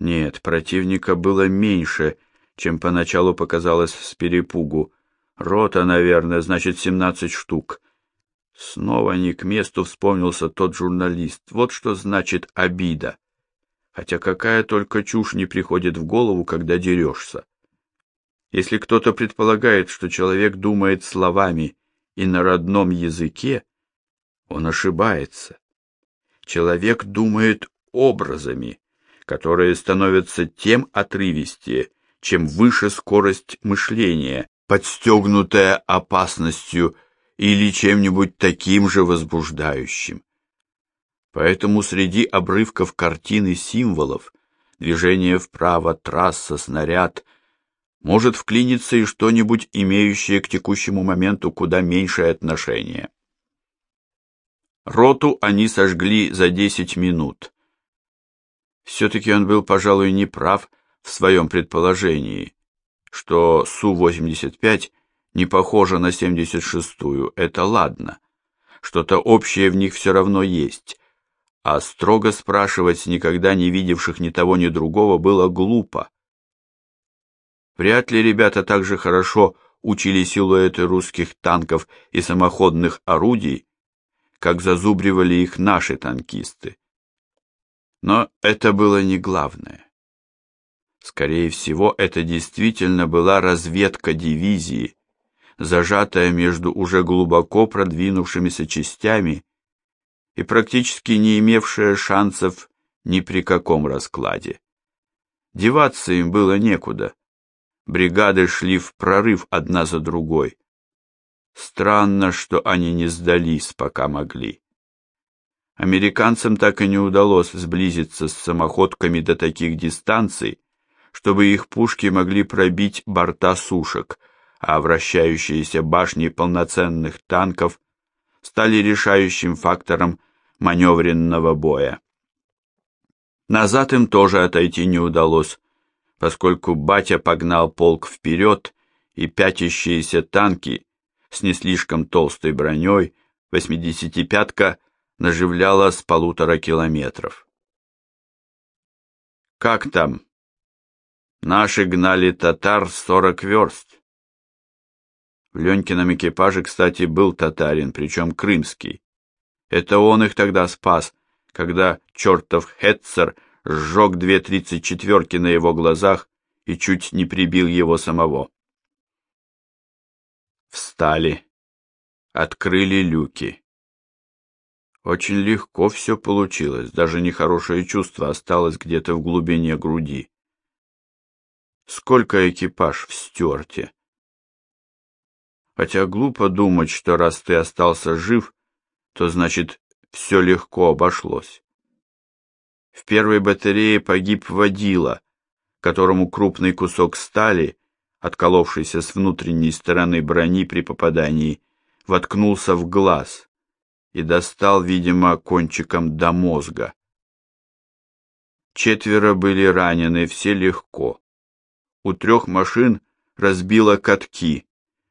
Нет, противника было меньше, чем поначалу показалось с перепугу. Рота, наверное, значит, семнадцать штук. Снова не к месту вспомнился тот журналист. Вот что значит обида. Хотя какая только чушь не приходит в голову, когда дерешься. Если кто-то предполагает, что человек думает словами и на родном языке, он ошибается. Человек думает образами, которые становятся тем отрывистее, чем выше скорость мышления, подстегнутая опасностью или чем-нибудь таким же возбуждающим. Поэтому среди обрывков картины символов, движение вправо, трасса, снаряд, может вклиниться и что-нибудь, имеющее к текущему моменту куда меньшее отношение. Роту они сожгли за десять минут. Все-таки он был, пожалуй, неправ в своем предположении, что Су-85 не похожа на 76-ю, это ладно. Что-то общее в них все равно есть, а строго спрашивать никогда не видевших ни того, ни другого было глупо. Вряд ли ребята так же хорошо учили силуэты русских танков и самоходных орудий, как зазубривали их наши танкисты. Но это было не главное. Скорее всего, это действительно была разведка дивизии, зажатая между уже глубоко продвинувшимися частями и практически не имевшая шансов ни при каком раскладе. Деваться им было некуда. Бригады шли в прорыв одна за другой. Странно, что они не сдались, пока могли. Американцам так и не удалось сблизиться с самоходками до таких дистанций, чтобы их пушки могли пробить борта сушек, а вращающиеся башни полноценных танков стали решающим фактором маневренного боя. Назад им тоже отойти не удалось, поскольку батя погнал полк вперед, и пятящиеся танки с не слишком толстой броней, восьмидесятипятка наживляла с полутора километров. «Как там?» «Наши гнали татар сорок верст». В Ленькином экипаже, кстати, был татарин, причем крымский. Это он их тогда спас, когда чертов Хетцер сжег две тридцать четверки на его глазах и чуть не прибил его самого. Встали, открыли люки. Очень легко все получилось, даже нехорошее чувство осталось где-то в глубине груди. Сколько экипаж в стерте. Хотя глупо думать, что раз ты остался жив, то значит все легко обошлось. В первой батарее погиб водила, которому крупный кусок стали, отколовшийся с внутренней стороны брони при попадании, воткнулся в глаз и достал, видимо, кончиком до мозга. Четверо были ранены, все легко. У трех машин разбило катки,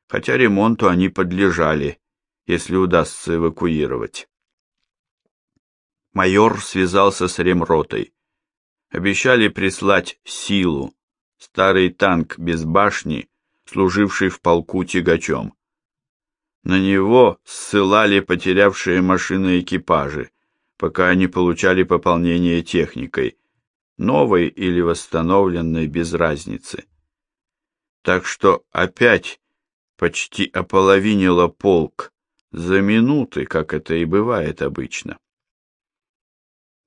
хотя ремонту они подлежали, если удастся эвакуировать. Майор связался с ремротой. Обещали прислать силу, старый танк без башни, служивший в полку тягачом. На него ссылали потерявшие машины экипажи, пока они получали пополнение техникой, новой или восстановленной без разницы. Так что опять почти ополовинило полк за минуты, как это и бывает обычно.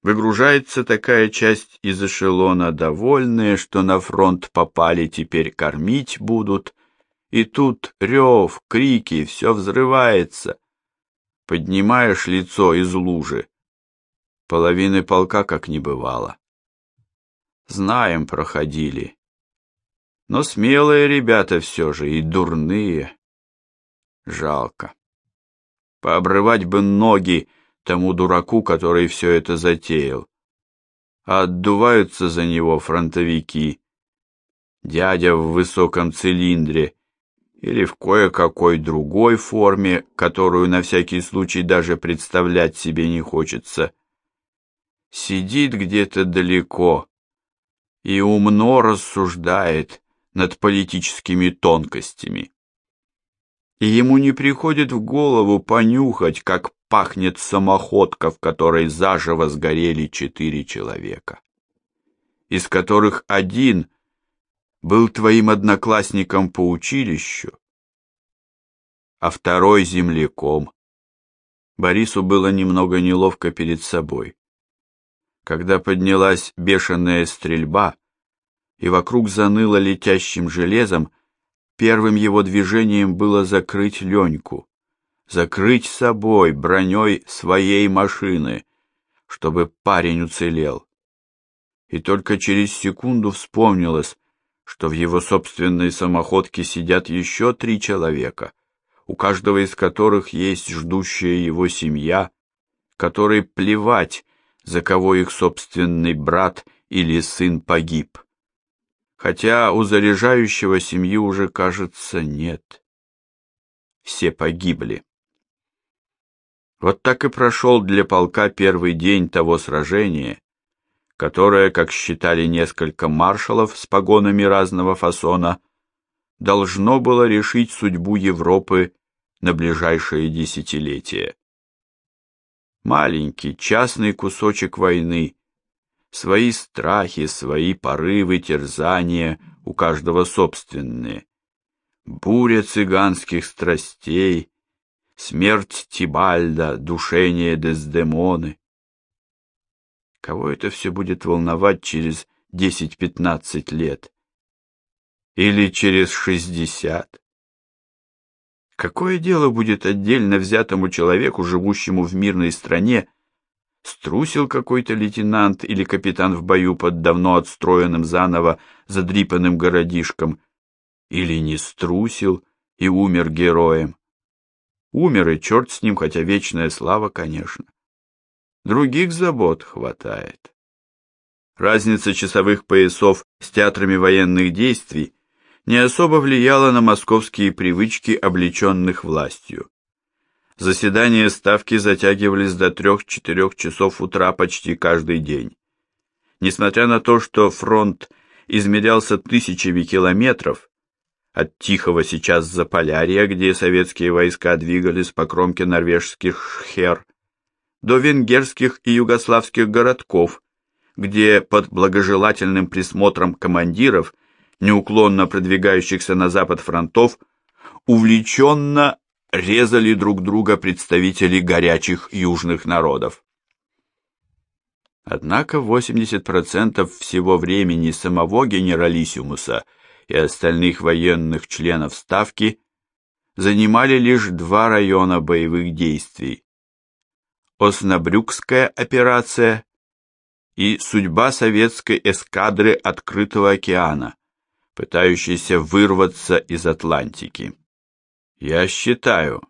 Выгружается такая часть из эшелона, довольные, что на фронт попали, теперь кормить будут. И тут рев, крики, все взрывается. Поднимаешь лицо из лужи. Половины полка как не бывало. Знаем, проходили. Но смелые ребята все же и дурные. Жалко. Пообрывать бы ноги, тому дураку, который все это затеял. А отдуваются за него фронтовики. Дядя в высоком цилиндре или в кое-какой другой форме, которую на всякий случай даже представлять себе не хочется. Сидит где-то далеко, и умно рассуждает над политическими тонкостями. И ему не приходит в голову понюхать, как пахнет самоходка, в которой заживо сгорели четыре человека, из которых один был твоим одноклассником по училищу, а второй земляком. Борису было немного неловко перед собой. Когда поднялась бешеная стрельба, и вокруг заныло летящим железом, первым его движением было закрыть Леньку, закрыть собой броней своей машины, чтобы парень уцелел. И только через секунду вспомнилось, что в его собственной самоходке сидят еще три человека, у каждого из которых есть ждущая его семья, которой плевать, за кого их собственный брат или сын погиб. Хотя у заряжающего семьи уже, кажется, нет. Все погибли. Вот так и прошел для полка первый день того сражения, которое, как считали несколько маршалов с погонами разного фасона, должно было решить судьбу Европы на ближайшие десятилетия. Маленький частный кусочек войны, свои страхи, свои порывы, терзания, у каждого собственные. Буря цыганских страстей, смерть Тибальда, душение Дездемоны. Кого это все будет волновать через десять-пятнадцать лет? Или через шестьдесят? Какое дело будет отдельно взятому человеку, живущему в мирной стране, струсил какой-то лейтенант или капитан в бою под давно отстроенным заново задрипанным городишком, или не струсил и умер героем? Умер, и черт с ним, хотя вечная слава, конечно. Других забот хватает. Разница часовых поясов с театрами военных действий не особо влияла на московские привычки облеченных властью. Заседания ставки затягивались до трех-четырех часов утра почти каждый день. Несмотря на то, что фронт измерялся тысячами километров, от Тихого сейчас Заполярья, где советские войска двигались по кромке норвежских хер, до венгерских и югославских городков, где под благожелательным присмотром командиров, неуклонно продвигающихся на запад фронтов, увлеченно резали друг друга представители горячих южных народов. Однако 80% всего времени самого генералиссимуса и остальных военных членов Ставки занимали лишь два района боевых действий Оснабрюкская операция и судьба советской эскадры открытого океана, пытающейся вырваться из Атлантики. Я считаю,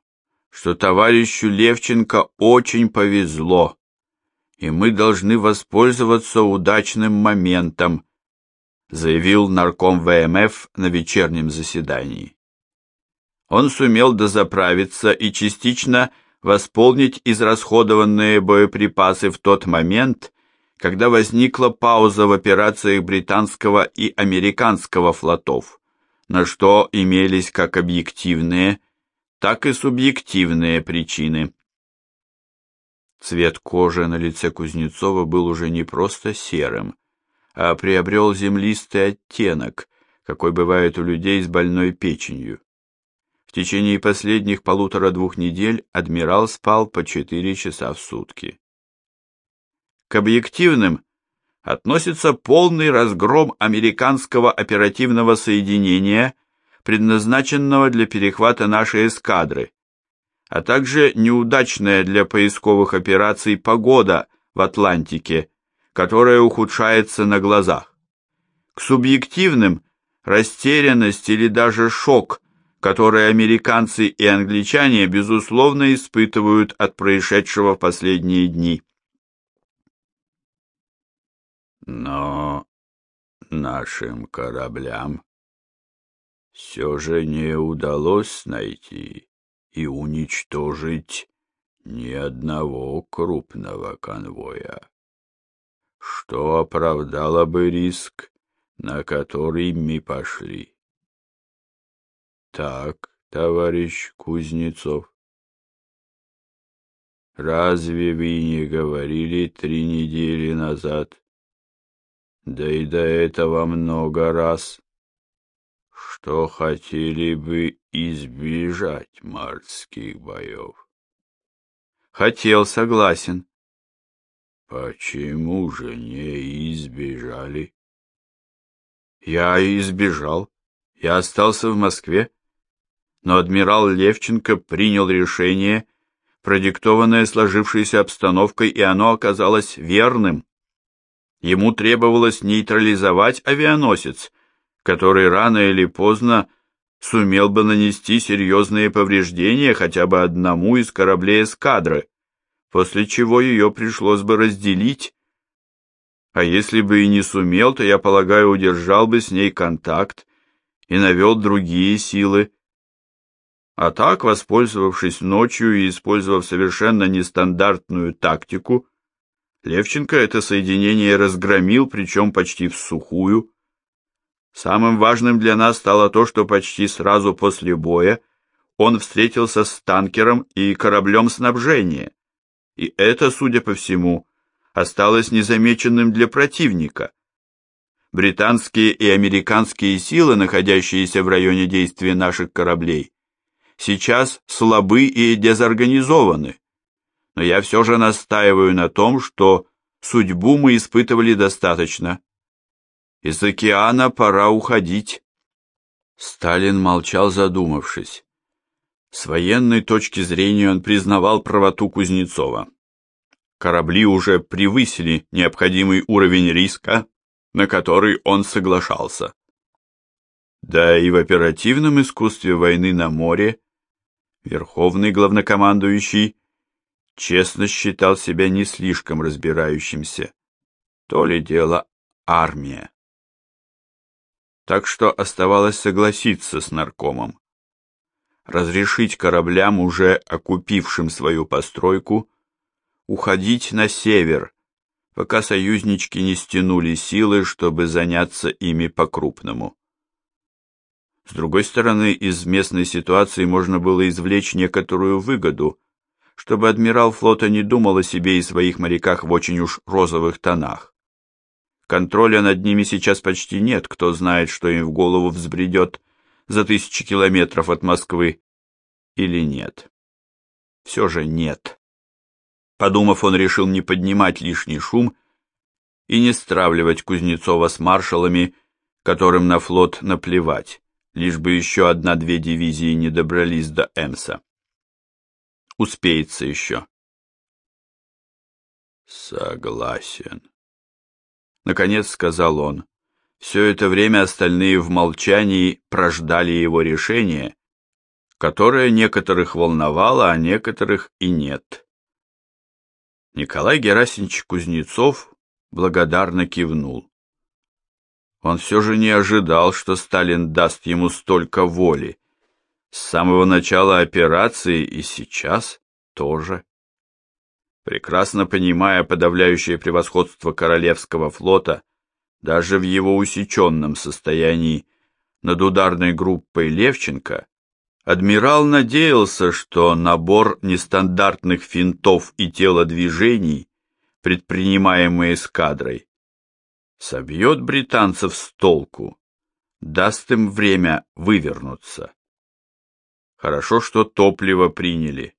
что товарищу Левченко очень повезло, и мы должны воспользоваться удачным моментом, заявил нарком ВМФ на вечернем заседании. Он сумел дозаправиться и частично восполнить израсходованные боеприпасы в тот момент, когда возникла пауза в операциях британского и американского флотов, на что имелись как объективные, так и субъективные причины. Цвет кожи на лице Кузнецова был уже не просто серым, а приобрел землистый оттенок, какой бывает у людей с больной печенью. В течение последних полутора-двух недель адмирал спал по четыре часа в сутки. К объективным относится полный разгром американского оперативного соединения, предназначенного для перехвата нашей эскадры, а также неудачная для поисковых операций погода в Атлантике, которая ухудшается на глазах. К субъективным – растерянность или даже шок которые американцы и англичане, безусловно, испытывают от происшедшего в последние дни. Но нашим кораблям все же не удалось найти и уничтожить ни одного крупного конвоя, что оправдало бы риск на который мы пошли. Так, товарищ Кузнецов, разве вы не говорили три недели назад, да и до этого много раз, что хотели бы избежать морских боев? Хотел, согласен. Почему же не избежали? Я избежал. Я остался в Москве. Но адмирал Левченко принял решение, продиктованное сложившейся обстановкой, и оно оказалось верным. Ему требовалось нейтрализовать авианосец, который рано или поздно сумел бы нанести серьезные повреждения хотя бы одному из кораблей эскадры, после чего ее пришлось бы разделить. А если бы и не сумел, то, я полагаю, удержал бы с ней контакт и навел другие силы. А так, воспользовавшись ночью и использовав совершенно нестандартную тактику, Левченко это соединение разгромил, причем почти в сухую. Самым важным для нас стало то, что почти сразу после боя он встретился с танкером и кораблем снабжения. И это, судя по всему, осталось незамеченным для противника. Британские и американские силы, находящиеся в районе действия наших кораблей, сейчас слабы и дезорганизованы но я все же настаиваю на том, что судьбу мы испытывали достаточно. Из океана пора уходить. Сталин молчал, задумавшись. С военной точки зрения он признавал правоту Кузнецова. Корабли уже превысили необходимый уровень риска, на который он соглашался. Да и в оперативном искусстве войны на море верховный главнокомандующий честно считал себя не слишком разбирающимся. То ли дело армия. Так что оставалось согласиться с наркомом. Разрешить кораблям, уже окупившим свою постройку, уходить на север, пока союзнички не стянули силы, чтобы заняться ими по-крупному. С другой стороны, из местной ситуации можно было извлечь некоторую выгоду – чтобы адмирал флота не думал о себе и своих моряках в очень уж розовых тонах. Контроля над ними сейчас почти нет, кто знает, что им в голову взбредет за тысячи километров от Москвы. Или нет? Все же нет. Подумав, он решил не поднимать лишний шум и не стравливать Кузнецова с маршалами, которым на флот наплевать, лишь бы еще одна-две дивизии не добрались до Эмса. Успеется еще. Согласен. Наконец сказал он. Все это время остальные в молчании прождали его решение, которое некоторых волновало, а некоторых и нет. Николай Герасимович Кузнецов благодарно кивнул. Он все же не ожидал, что Сталин даст ему столько воли, с самого начала операции и сейчас тоже. Прекрасно понимая подавляющее превосходство Королевского флота, даже в его усеченном состоянии над ударной группой Левченко, адмирал надеялся, что набор нестандартных финтов и телодвижений, предпринимаемые эскадрой, собьет британцев с толку, даст им время вывернуться. Хорошо, что топливо приняли.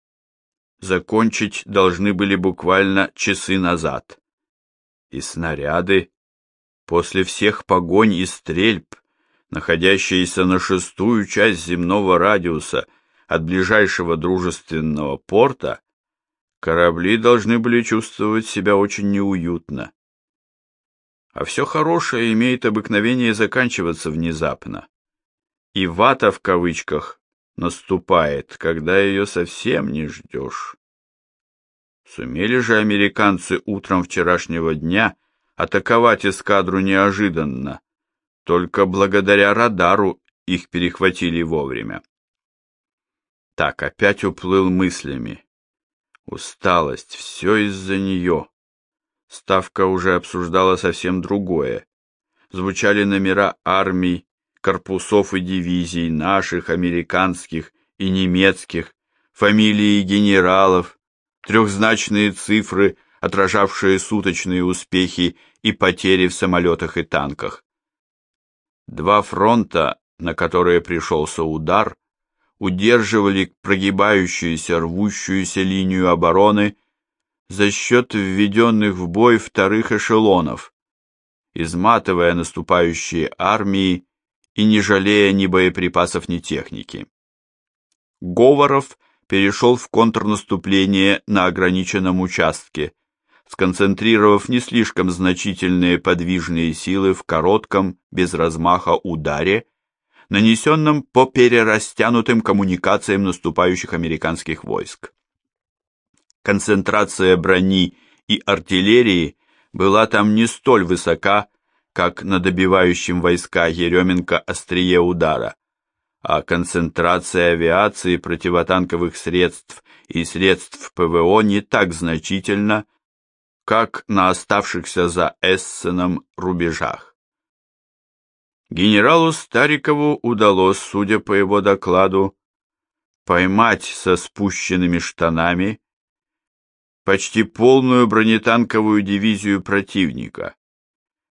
Закончить должны были буквально часы назад. И снаряды, после всех погонь и стрельб, находящиеся на шестую часть земного радиуса от ближайшего дружественного порта, корабли должны были чувствовать себя очень неуютно. А все хорошее имеет обыкновение заканчиваться внезапно. И вата в кавычках наступает, когда ее совсем не ждешь. Сумели же американцы утром вчерашнего дня атаковать эскадру неожиданно. Только благодаря радару их перехватили вовремя. Так, опять уплыл мыслями. Усталость, все из-за нее. Ставка уже обсуждала совсем другое. звучали номера армий, корпусов и дивизий, наших, американских и немецких, фамилии генералов, трехзначные цифры, отражавшие суточные успехи и потери в самолетах и танках. Два фронта, на которые пришелся удар, удерживали прогибающуюся, рвущуюся линию обороны за счет введенных в бой вторых эшелонов, изматывая наступающие армии и не жалея ни боеприпасов, ни техники. Говоров перешел в контрнаступление на ограниченном участке, сконцентрировав не слишком значительные подвижные силы в коротком, без размаха ударе, нанесенном по перерастянутым коммуникациям наступающих американских войск. Концентрация брони и артиллерии была там не столь высока, как на добивающем войска Еременко острие удара, а концентрация авиации противотанковых средств и средств ПВО не так значительна, как на оставшихся за Эссеном рубежах. Генералу Старикову удалось, судя по его докладу, поймать со спущенными штанами почти полную бронетанковую дивизию противника,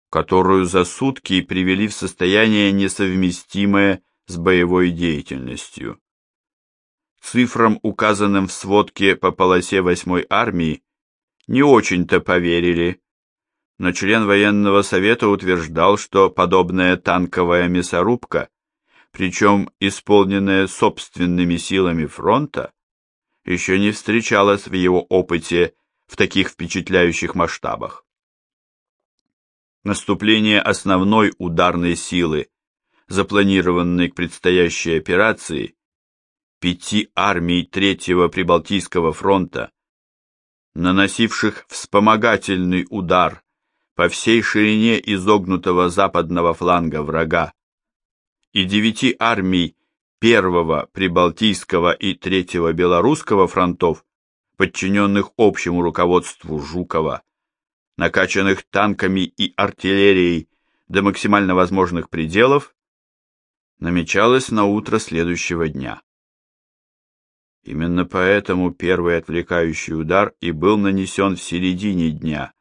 которую за сутки привели в состояние несовместимое с боевой деятельностью. Цифрам, указанным в сводке по полосе 8-й армии, не очень-то поверили, но член военного совета утверждал, что подобная танковая мясорубка, причем исполненная собственными силами фронта, еще не встречалась в его опыте в таких впечатляющих масштабах. Наступление основной ударной силы, запланированной к предстоящей операции, пяти армий Третьего Прибалтийского фронта, наносивших вспомогательный удар по всей ширине изогнутого западного фланга врага, и девяти армий Первого Прибалтийского и Третьего Белорусского фронтов, подчиненных общему руководству Жукова, накачанных танками и артиллерией до максимально возможных пределов, намечалось на утро следующего дня. Именно поэтому первый отвлекающий удар и был нанесен в середине дня,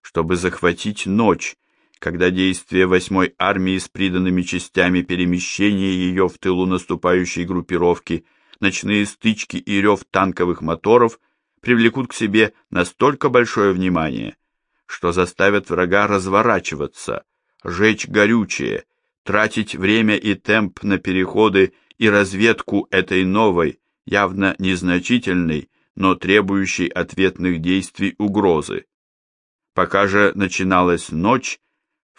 чтобы захватить ночь, когда действия восьмой армии с приданными частями перемещение ее в тылу наступающей группировки, ночные стычки и рев танковых моторов привлекут к себе настолько большое внимание, что заставят врага разворачиваться, жечь горючее, тратить время и темп на переходы и разведку этой новой, явно незначительной, но требующей ответных действий угрозы. Пока же начиналась ночь,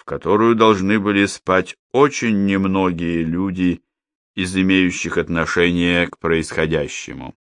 которую должны были спать очень немногие люди из имеющих отношение к происходящему.